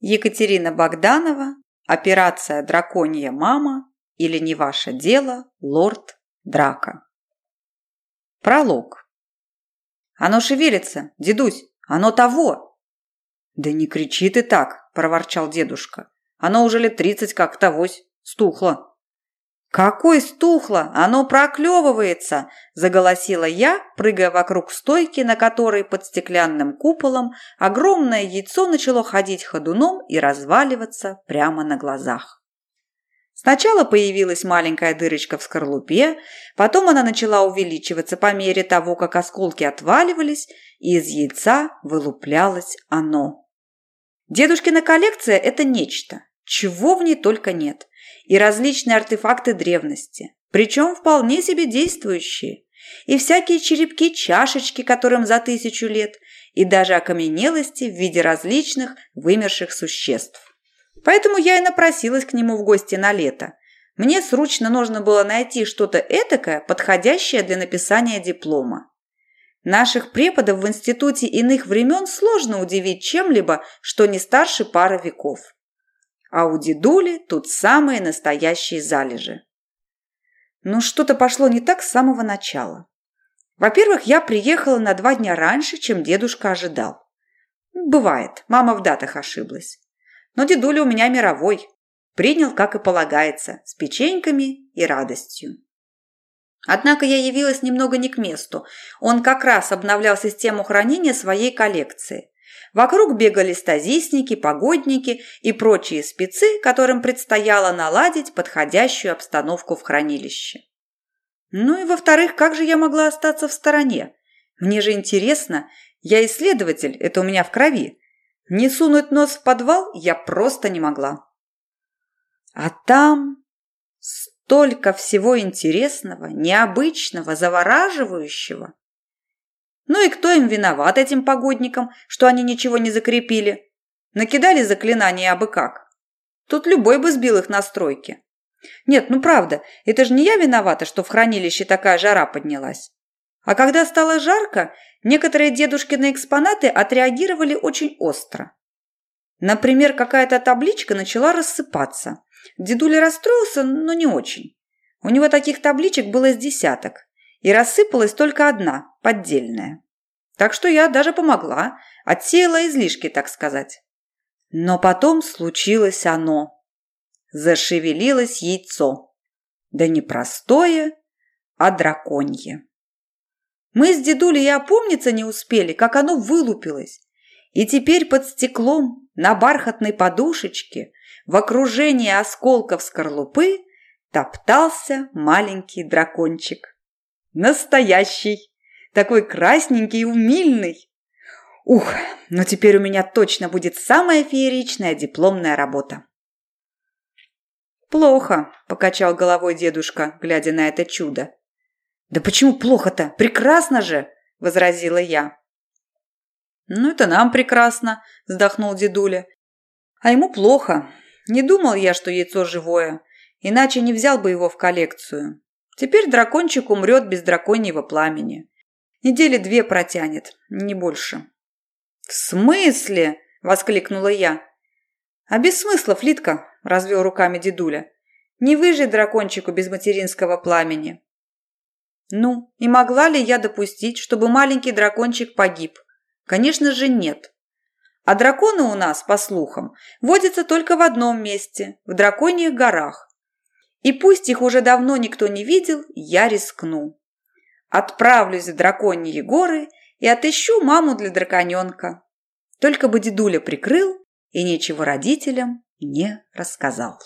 Екатерина Богданова, операция «Драконья мама» или «Не ваше дело, лорд Драка». Пролог. «Оно шевелится, дедусь, оно того!» «Да не кричи ты так!» – проворчал дедушка. «Оно уже лет тридцать как тогось, стухло!» «Какой стухло! Оно проклевывается!» – заголосила я, прыгая вокруг стойки, на которой под стеклянным куполом огромное яйцо начало ходить ходуном и разваливаться прямо на глазах. Сначала появилась маленькая дырочка в скорлупе, потом она начала увеличиваться по мере того, как осколки отваливались, и из яйца вылуплялось оно. Дедушкина коллекция – это нечто, чего в ней только нет и различные артефакты древности, причем вполне себе действующие, и всякие черепки-чашечки, которым за тысячу лет, и даже окаменелости в виде различных вымерших существ. Поэтому я и напросилась к нему в гости на лето. Мне срочно нужно было найти что-то этакое, подходящее для написания диплома. Наших преподов в институте иных времен сложно удивить чем-либо, что не старше пары веков. А у дедули тут самые настоящие залежи. Но что-то пошло не так с самого начала. Во-первых, я приехала на два дня раньше, чем дедушка ожидал. Бывает, мама в датах ошиблась. Но дедуля у меня мировой. Принял, как и полагается, с печеньками и радостью. Однако я явилась немного не к месту. Он как раз обновлял систему хранения своей коллекции. Вокруг бегали стазисники, погодники и прочие спецы, которым предстояло наладить подходящую обстановку в хранилище. Ну и во-вторых, как же я могла остаться в стороне? Мне же интересно, я исследователь, это у меня в крови. Не сунуть нос в подвал я просто не могла. А там столько всего интересного, необычного, завораживающего. Ну и кто им виноват, этим погодникам, что они ничего не закрепили? Накидали заклинания абы как. Тут любой бы сбил их настройки. Нет, ну правда, это же не я виновата, что в хранилище такая жара поднялась. А когда стало жарко, некоторые дедушкины экспонаты отреагировали очень остро. Например, какая-то табличка начала рассыпаться. Дедуля расстроился, но не очень. У него таких табличек было с десяток и рассыпалась только одна, поддельная. Так что я даже помогла, отсеяла излишки, так сказать. Но потом случилось оно. Зашевелилось яйцо. Да не простое, а драконье. Мы с дедулей опомниться не успели, как оно вылупилось. И теперь под стеклом, на бархатной подушечке, в окружении осколков скорлупы, топтался маленький дракончик. Настоящий. Такой красненький и умильный. Ух, но теперь у меня точно будет самая фееричная дипломная работа. «Плохо», – покачал головой дедушка, глядя на это чудо. «Да почему плохо-то? Прекрасно же!» – возразила я. «Ну, это нам прекрасно», – вздохнул дедуля. «А ему плохо. Не думал я, что яйцо живое, иначе не взял бы его в коллекцию. Теперь дракончик умрет без драконьего пламени. Недели две протянет, не больше. «В смысле?» – воскликнула я. «А без смысла, Флитка», – развел руками дедуля. «Не выжить дракончику без материнского пламени». Ну, и могла ли я допустить, чтобы маленький дракончик погиб? Конечно же, нет. А драконы у нас, по слухам, водятся только в одном месте – в драконьих горах. И пусть их уже давно никто не видел, я рискну. Отправлюсь в драконьи горы и отыщу маму для драконенка. Только бы дедуля прикрыл и ничего родителям не рассказал.